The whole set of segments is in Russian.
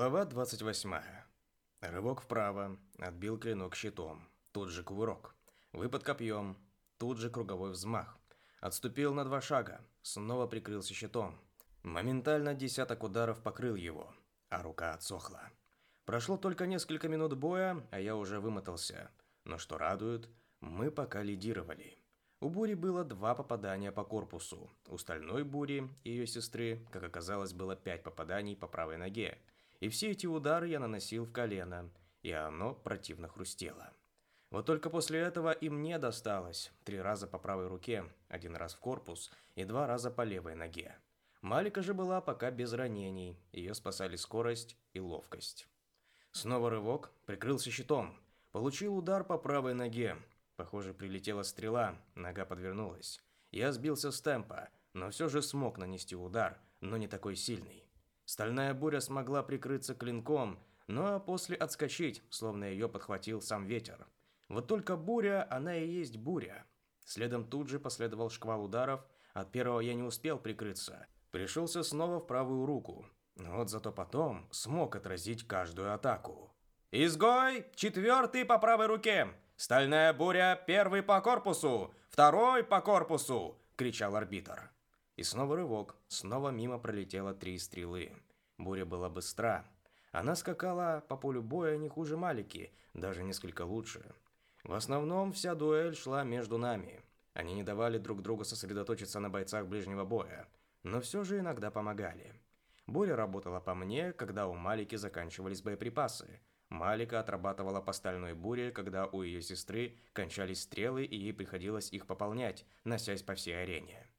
Глава 28. Рывок вправо, отбил клинок щитом, тут же кувырок. Выпад копьем, тут же круговой взмах. Отступил на два шага, снова прикрылся щитом. Моментально десяток ударов покрыл его, а рука отсохла. Прошло только несколько минут боя, а я уже вымотался. Но что радует, мы пока лидировали. У Бури было два попадания по корпусу. У стальной Бури ее сестры, как оказалось, было пять попаданий по правой ноге. И все эти удары я наносил в колено, и оно противно хрустело. Вот только после этого и мне досталось. Три раза по правой руке, один раз в корпус и два раза по левой ноге. Малика же была пока без ранений, ее спасали скорость и ловкость. Снова рывок, прикрылся щитом, получил удар по правой ноге. Похоже, прилетела стрела, нога подвернулась. Я сбился с темпа, но все же смог нанести удар, но не такой сильный. Стальная буря смогла прикрыться клинком, но после отскочить, словно ее подхватил сам ветер. Вот только буря, она и есть буря. Следом тут же последовал шквал ударов, от первого я не успел прикрыться. Пришелся снова в правую руку. Вот зато потом смог отразить каждую атаку. «Изгой! Четвертый по правой руке! Стальная буря первый по корпусу! Второй по корпусу!» – кричал арбитр. И снова рывок. Снова мимо пролетело три стрелы. Буря была быстра. Она скакала по полю боя не хуже Малики, даже несколько лучше. В основном вся дуэль шла между нами. Они не давали друг другу сосредоточиться на бойцах ближнего боя, но все же иногда помогали. Буря работала по мне, когда у Малики заканчивались боеприпасы. Малика отрабатывала по стальной буре, когда у ее сестры кончались стрелы и ей приходилось их пополнять, носясь по всей арене.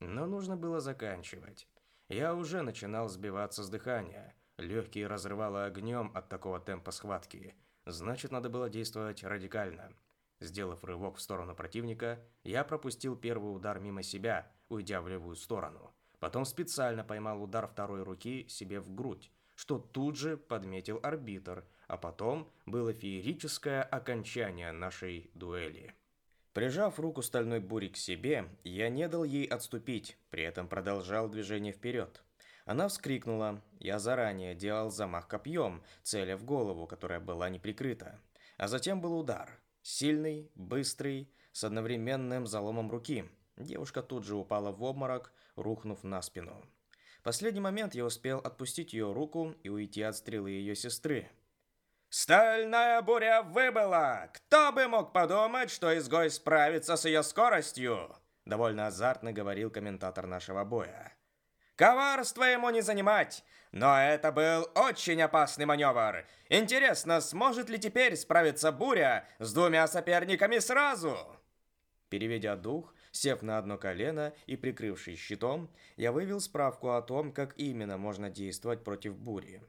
Но нужно было заканчивать. Я уже начинал сбиваться с дыхания. Легкие разрывало огнем от такого темпа схватки. Значит, надо было действовать радикально. Сделав рывок в сторону противника, я пропустил первый удар мимо себя, уйдя в левую сторону. Потом специально поймал удар второй руки себе в грудь, что тут же подметил арбитр, а потом было феерическое окончание нашей дуэли. Прижав руку стальной бури к себе, я не дал ей отступить, при этом продолжал движение вперед. Она вскрикнула. Я заранее делал замах копьем, целя в голову, которая была не прикрыта. А затем был удар. Сильный, быстрый, с одновременным заломом руки. Девушка тут же упала в обморок, рухнув на спину. В последний момент я успел отпустить ее руку и уйти от стрелы ее сестры. «Стальная буря выбыла! Кто бы мог подумать, что изгой справится с ее скоростью?» Довольно азартно говорил комментатор нашего боя. «Коварство ему не занимать, но это был очень опасный маневр. Интересно, сможет ли теперь справиться буря с двумя соперниками сразу?» Переведя дух, сев на одно колено и прикрывшись щитом, я вывел справку о том, как именно можно действовать против бури.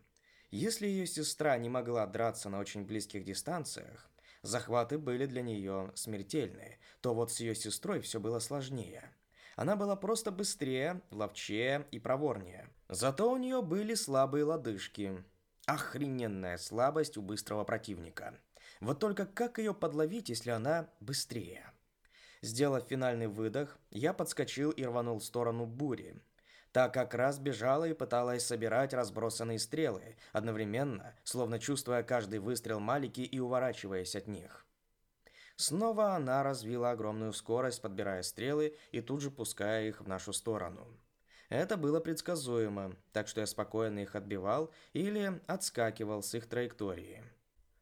Если ее сестра не могла драться на очень близких дистанциях, захваты были для нее смертельны, то вот с ее сестрой все было сложнее. Она была просто быстрее, ловчее и проворнее. Зато у нее были слабые лодыжки. Охрененная слабость у быстрого противника. Вот только как ее подловить, если она быстрее? Сделав финальный выдох, я подскочил и рванул в сторону бури. Та как раз бежала и пыталась собирать разбросанные стрелы, одновременно, словно чувствуя каждый выстрел Малики и уворачиваясь от них. Снова она развила огромную скорость, подбирая стрелы и тут же пуская их в нашу сторону. Это было предсказуемо, так что я спокойно их отбивал или отскакивал с их траектории.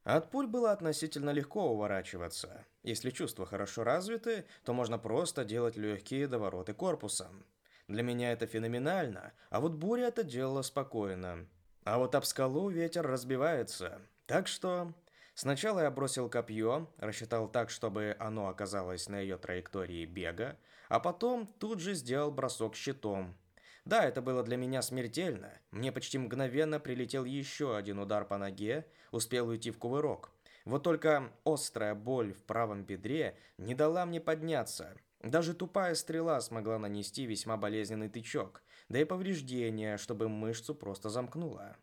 От пуль было относительно легко уворачиваться. Если чувства хорошо развиты, то можно просто делать легкие довороты корпусом. Для меня это феноменально, а вот буря это делала спокойно. А вот об скалу ветер разбивается. Так что... Сначала я бросил копье, рассчитал так, чтобы оно оказалось на ее траектории бега, а потом тут же сделал бросок щитом. Да, это было для меня смертельно. Мне почти мгновенно прилетел еще один удар по ноге, успел уйти в кувырок. Вот только острая боль в правом бедре не дала мне подняться. Даже тупая стрела смогла нанести весьма болезненный тычок, да и повреждение, чтобы мышцу просто замкнуло.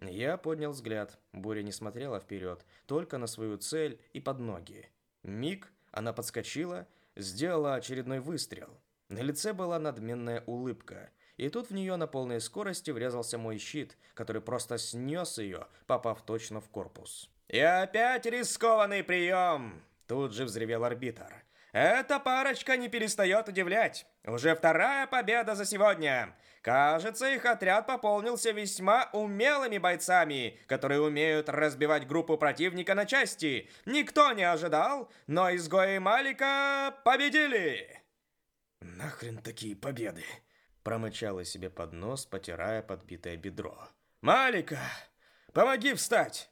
Я поднял взгляд. Буря не смотрела вперед, только на свою цель и под ноги. Миг, она подскочила, сделала очередной выстрел. На лице была надменная улыбка, и тут в нее на полной скорости врезался мой щит, который просто снес ее, попав точно в корпус. «И опять рискованный прием!» Тут же взревел арбитр. «Эта парочка не перестает удивлять. Уже вторая победа за сегодня. Кажется, их отряд пополнился весьма умелыми бойцами, которые умеют разбивать группу противника на части. Никто не ожидал, но изгои Малика победили!» «Нахрен такие победы?» Промычала себе под нос, потирая подбитое бедро. «Малика! Помоги встать!»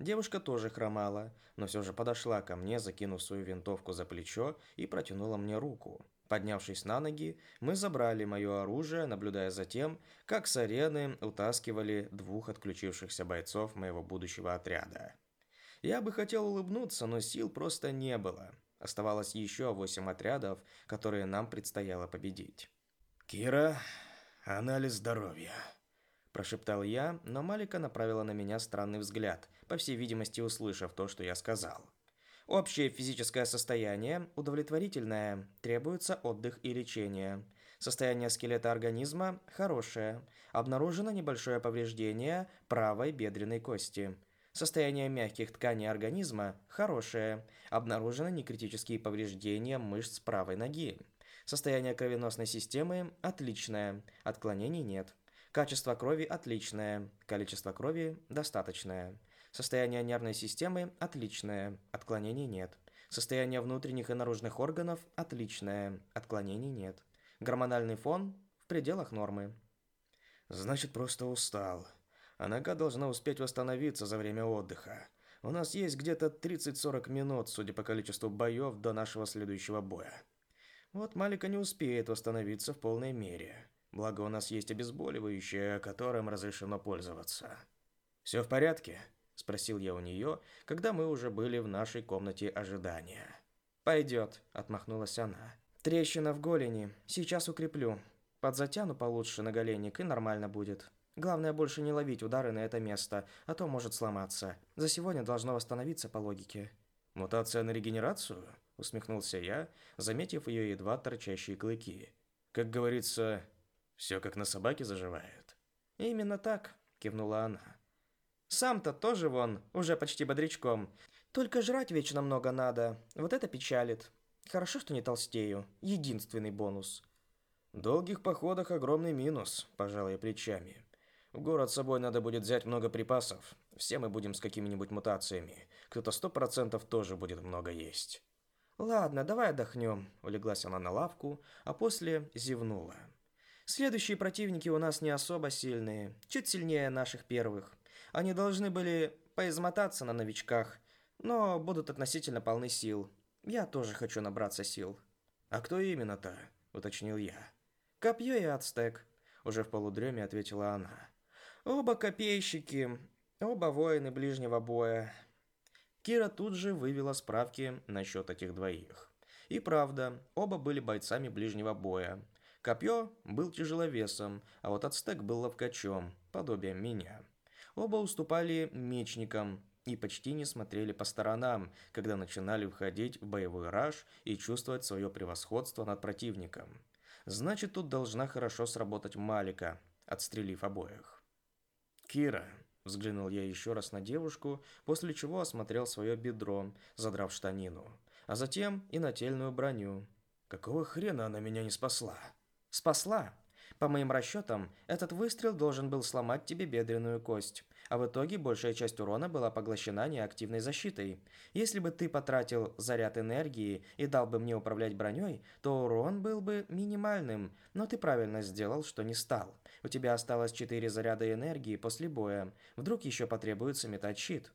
Девушка тоже хромала, но все же подошла ко мне, закинув свою винтовку за плечо и протянула мне руку. Поднявшись на ноги, мы забрали мое оружие, наблюдая за тем, как с арены утаскивали двух отключившихся бойцов моего будущего отряда. Я бы хотел улыбнуться, но сил просто не было. Оставалось еще восемь отрядов, которые нам предстояло победить. «Кира, анализ здоровья», – прошептал я, но Малика направила на меня странный взгляд, по всей видимости услышав то, что я сказал. Общее физическое состояние удовлетворительное, требуется отдых и лечение. Состояние скелета организма хорошее. Обнаружено небольшое повреждение правой бедренной кости. Состояние мягких тканей организма хорошее. Обнаружено некритические повреждения мышц правой ноги. Состояние кровеносной системы отличное, отклонений нет. Качество крови отличное, количество крови достаточное. Состояние нервной системы отличное, отклонений нет. Состояние внутренних и наружных органов отличное, отклонений нет. Гормональный фон в пределах нормы. Значит, просто устал. А нога должна успеть восстановиться за время отдыха. У нас есть где-то 30-40 минут, судя по количеству боев, до нашего следующего боя. Вот Малика не успеет восстановиться в полной мере. Благо у нас есть обезболивающее, которым разрешено пользоваться. «Все в порядке?» – спросил я у нее, когда мы уже были в нашей комнате ожидания. «Пойдет», – отмахнулась она. «Трещина в голени. Сейчас укреплю. Подзатяну получше на голенник и нормально будет. Главное больше не ловить удары на это место, а то может сломаться. За сегодня должно восстановиться по логике». «Мутация на регенерацию?» усмехнулся я, заметив ее едва торчащие клыки. Как говорится, все как на собаке заживает. Именно так, кивнула она. Сам-то тоже вон, уже почти бодрячком. Только жрать вечно много надо. Вот это печалит. Хорошо, что не толстею. Единственный бонус. В долгих походах огромный минус, пожалуй, я плечами. В город с собой надо будет взять много припасов. Все мы будем с какими-нибудь мутациями. Кто-то сто процентов тоже будет много есть. «Ладно, давай отдохнем», – улеглась она на лавку, а после зевнула. «Следующие противники у нас не особо сильные, чуть сильнее наших первых. Они должны были поизмотаться на новичках, но будут относительно полны сил. Я тоже хочу набраться сил». «А кто именно-то?» – уточнил я. «Копье и ацтек», – уже в полудреме ответила она. «Оба копейщики, оба воины ближнего боя, Кира тут же вывела справки насчет этих двоих. И правда, оба были бойцами ближнего боя. Копье был тяжеловесом, а вот ацтек был ловкачом, подобием меня. Оба уступали мечникам и почти не смотрели по сторонам, когда начинали входить в боевой раж и чувствовать свое превосходство над противником. Значит, тут должна хорошо сработать Малика, отстрелив обоих. «Кира, Взглянул я еще раз на девушку, после чего осмотрел свое бедро, задрав штанину, а затем и нательную броню. Какого хрена она меня не спасла? Спасла? По моим расчетам, этот выстрел должен был сломать тебе бедренную кость, а в итоге большая часть урона была поглощена неактивной защитой. Если бы ты потратил заряд энергии и дал бы мне управлять броней, то урон был бы минимальным, но ты правильно сделал, что не стал. У тебя осталось 4 заряда энергии после боя. Вдруг еще потребуется метать щит.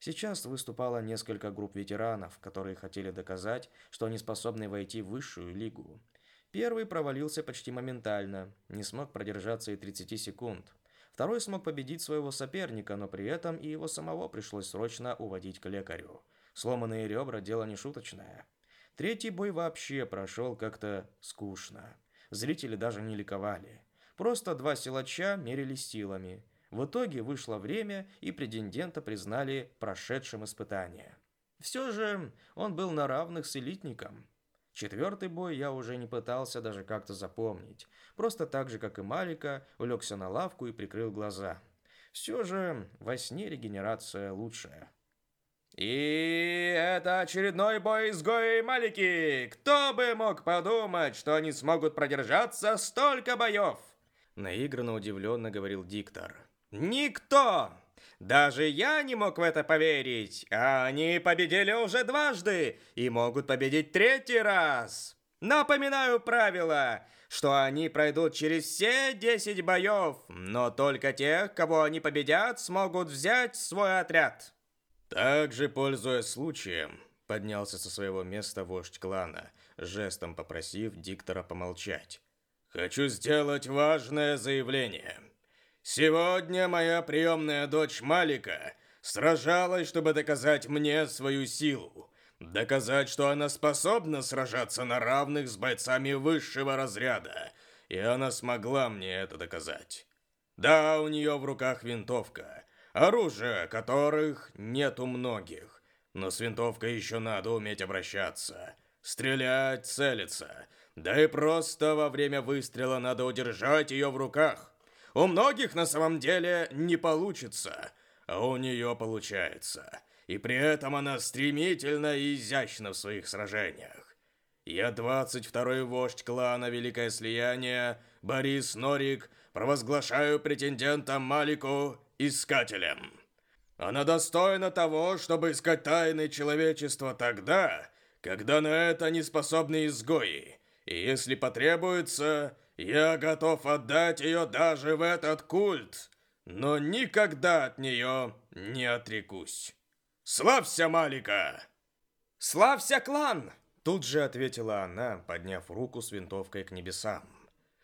Сейчас выступало несколько групп ветеранов, которые хотели доказать, что они способны войти в высшую лигу. Первый провалился почти моментально, не смог продержаться и 30 секунд. Второй смог победить своего соперника, но при этом и его самого пришлось срочно уводить к лекарю. Сломанные ребра – дело не шуточное. Третий бой вообще прошел как-то скучно. Зрители даже не ликовали. Просто два силача мерились силами. В итоге вышло время, и претендента признали прошедшим испытание. Все же он был на равных с элитником. Четвертый бой я уже не пытался даже как-то запомнить. Просто так же, как и Малика, улегся на лавку и прикрыл глаза. Все же во сне регенерация лучшая. И это очередной бой изгои Малики. Кто бы мог подумать, что они смогут продержаться столько боев? Наигранно удивленно говорил диктор. Никто! Даже я не мог в это поверить. А они победили уже дважды и могут победить третий раз. Напоминаю правила, что они пройдут через все 10 боев, но только тех, кого они победят, смогут взять свой отряд. Также, пользуясь случаем, поднялся со своего места вождь клана, жестом попросив диктора помолчать. «Хочу сделать важное заявление. Сегодня моя приемная дочь Малика сражалась, чтобы доказать мне свою силу. Доказать, что она способна сражаться на равных с бойцами высшего разряда. И она смогла мне это доказать. Да, у нее в руках винтовка, оружия которых нет у многих. Но с винтовкой еще надо уметь обращаться. Стрелять, целиться. Да и просто во время выстрела надо удержать ее в руках. У многих на самом деле не получится, а у нее получается. И при этом она стремительно и изящна в своих сражениях. Я 22-й вождь клана Великое Слияние, Борис Норик, провозглашаю претендента Малику искателем. Она достойна того, чтобы искать тайны человечества тогда, когда на это не способны изгои. И если потребуется, я готов отдать ее даже в этот культ, но никогда от нее не отрекусь. Славься, Малика! Славься, клан! Тут же ответила она, подняв руку с винтовкой к небесам.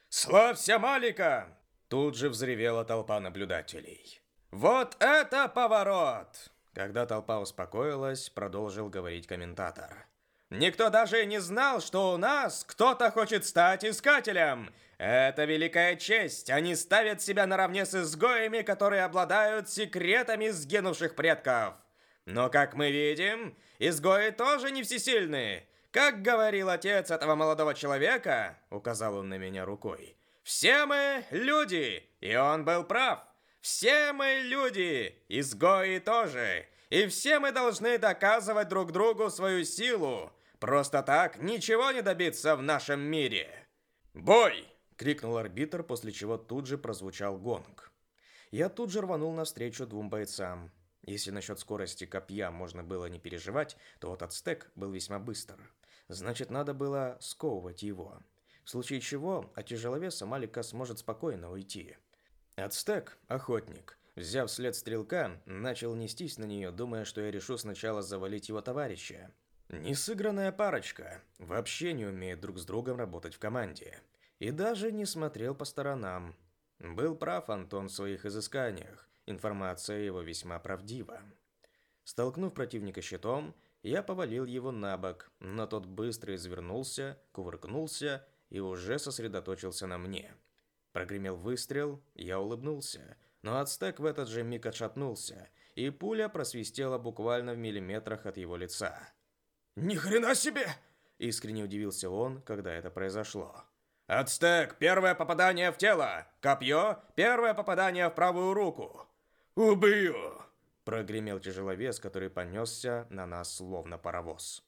«Славься, Малика!» Тут же взревела толпа наблюдателей. «Вот это поворот!» Когда толпа успокоилась, продолжил говорить комментатор. «Никто даже не знал, что у нас кто-то хочет стать искателем. Это великая честь. Они ставят себя наравне с изгоями, которые обладают секретами сгинувших предков. Но, как мы видим, изгои тоже не всесильны. Как говорил отец этого молодого человека, указал он на меня рукой, все мы люди, и он был прав. Все мы люди, изгои тоже, и все мы должны доказывать друг другу свою силу. Просто так ничего не добиться в нашем мире. «Бой!» — крикнул арбитр, после чего тут же прозвучал гонг. Я тут же рванул навстречу двум бойцам. Если насчет скорости копья можно было не переживать, то вот ацтек был весьма быстр. Значит, надо было сковывать его. В случае чего от тяжеловеса Малика сможет спокойно уйти. Ацтек, охотник, взяв след стрелка, начал нестись на нее, думая, что я решу сначала завалить его товарища. Несыгранная парочка, вообще не умеет друг с другом работать в команде. И даже не смотрел по сторонам. Был прав Антон в своих изысканиях, информация его весьма правдива. Столкнув противника щитом, я повалил его на бок, но тот быстро извернулся, кувыркнулся и уже сосредоточился на мне – Прогремел выстрел, я улыбнулся, но ацтек в этот же миг отшатнулся, и пуля просвистела буквально в миллиметрах от его лица. «Ни хрена себе!» – искренне удивился он, когда это произошло. «Ацтек, первое попадание в тело! Копье, первое попадание в правую руку!» «Убью!» – прогремел тяжеловес, который понесся на нас словно паровоз.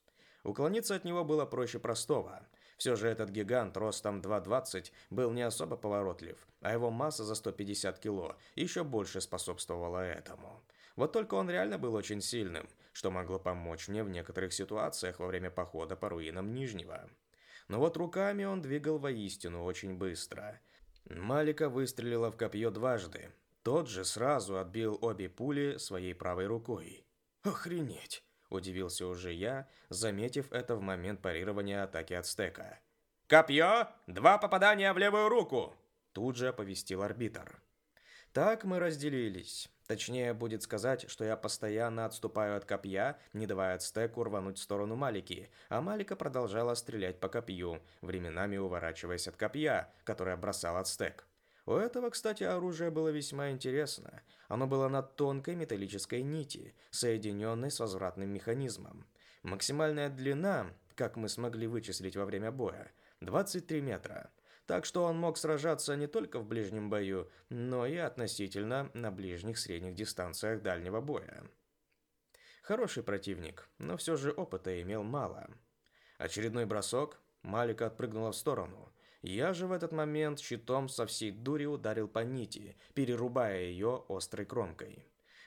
Уклониться от него было проще простого – все же этот гигант ростом 2,20 был не особо поворотлив, а его масса за 150 кило еще больше способствовала этому. Вот только он реально был очень сильным, что могло помочь мне в некоторых ситуациях во время похода по руинам Нижнего. Но вот руками он двигал воистину очень быстро. Малика выстрелила в копье дважды. Тот же сразу отбил обе пули своей правой рукой. Охренеть! Удивился уже я, заметив это в момент парирования атаки ацтека. «Копье! Два попадания в левую руку!» Тут же оповестил арбитр. Так мы разделились. Точнее, будет сказать, что я постоянно отступаю от копья, не давая ацтеку рвануть в сторону Малики, а Малика продолжала стрелять по копью, временами уворачиваясь от копья, которое бросал ацтек. У этого, кстати, оружие было весьма интересно. Оно было на тонкой металлической нити, соединенной с возвратным механизмом. Максимальная длина как мы смогли вычислить во время боя, 23 метра. Так что он мог сражаться не только в ближнем бою, но и относительно на ближних средних дистанциях дальнего боя. Хороший противник, но все же опыта имел мало. Очередной бросок, Малика отпрыгнула в сторону. Я же в этот момент щитом со всей дури ударил по нити, перерубая ее острой кромкой.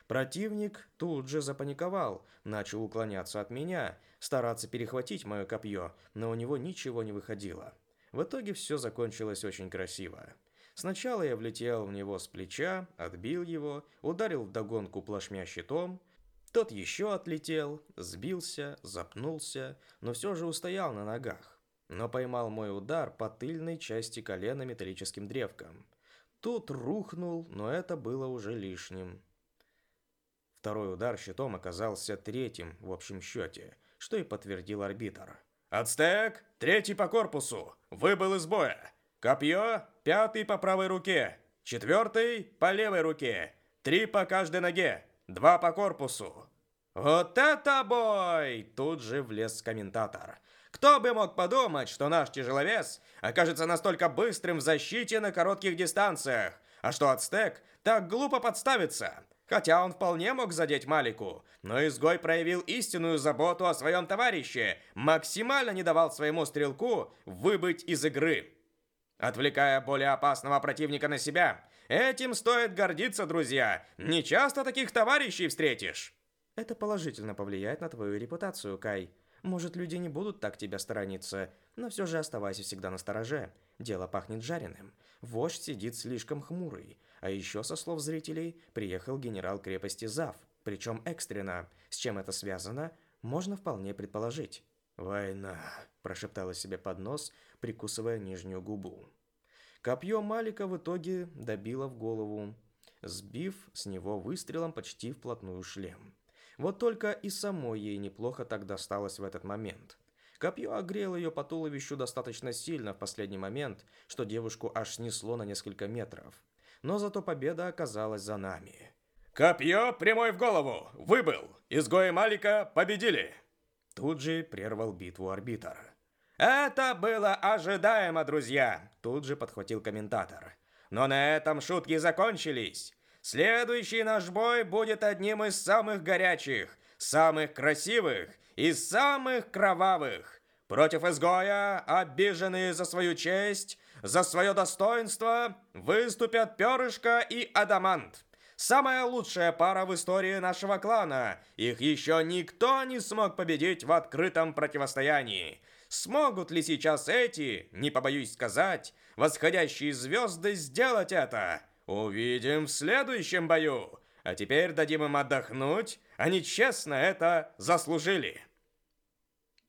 Противник тут же запаниковал, начал уклоняться от меня, стараться перехватить мое копье, но у него ничего не выходило. В итоге все закончилось очень красиво. Сначала я влетел в него с плеча, отбил его, ударил вдогонку плашмя щитом. Тот еще отлетел, сбился, запнулся, но все же устоял на ногах. Но поймал мой удар по тыльной части колена металлическим древком. Тут рухнул, но это было уже лишним. Второй удар щитом оказался третьим в общем счете, что и подтвердил арбитр. «Ацтек, третий по корпусу, выбыл из боя. Копье, пятый по правой руке, четвертый по левой руке, три по каждой ноге, два по корпусу». «Вот это бой!» – тут же влез комментатор. Кто бы мог подумать, что наш тяжеловес окажется настолько быстрым в защите на коротких дистанциях, а что Ацтек так глупо подставится. Хотя он вполне мог задеть Малику, но изгой проявил истинную заботу о своем товарище, максимально не давал своему стрелку выбыть из игры. Отвлекая более опасного противника на себя, этим стоит гордиться, друзья. Не часто таких товарищей встретишь. Это положительно повлияет на твою репутацию, Кай. Может, люди не будут так тебя сторониться, но все же оставайся всегда на стороже. Дело пахнет жареным. Вождь сидит слишком хмурый. А еще, со слов зрителей, приехал генерал крепости Зав, причем экстренно. С чем это связано, можно вполне предположить. «Война», – прошептала себе под нос, прикусывая нижнюю губу. Копье Малика в итоге добило в голову, сбив с него выстрелом почти вплотную шлем. Вот только и самой ей неплохо так досталось в этот момент. Копье огрело ее по туловищу достаточно сильно в последний момент, что девушку аж снесло на несколько метров. Но зато победа оказалась за нами. «Копье прямой в голову! Выбыл! Изгои Малика победили!» Тут же прервал битву арбитр. «Это было ожидаемо, друзья!» Тут же подхватил комментатор. «Но на этом шутки закончились. Следующий наш бой будет одним из самых горячих, самых красивых и самых кровавых. Против изгоя, обиженные за свою честь, за свое достоинство, выступят Перышко и Адамант. Самая лучшая пара в истории нашего клана. Их еще никто не смог победить в открытом противостоянии. Смогут ли сейчас эти, не побоюсь сказать, восходящие звезды сделать это? Увидим в следующем бою. А теперь дадим им отдохнуть. Они честно это заслужили.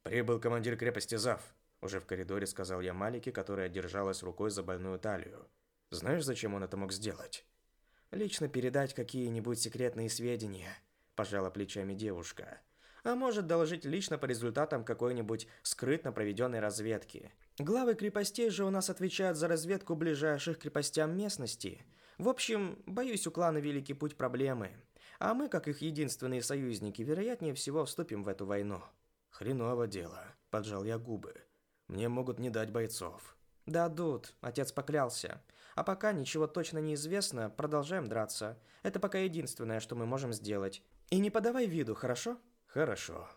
Прибыл командир крепости Зав. Уже в коридоре сказал я Малике, которая держалась рукой за больную талию. Знаешь, зачем он это мог сделать? Лично передать какие-нибудь секретные сведения, пожала плечами девушка. А может доложить лично по результатам какой-нибудь скрытно проведенной разведки. Главы крепостей же у нас отвечают за разведку ближайших крепостям местности – в общем, боюсь, у клана Великий Путь проблемы. А мы, как их единственные союзники, вероятнее всего вступим в эту войну. Хреново дело, поджал я губы. Мне могут не дать бойцов. Дадут, отец поклялся. А пока ничего точно не известно, продолжаем драться. Это пока единственное, что мы можем сделать. И не подавай виду, хорошо? Хорошо.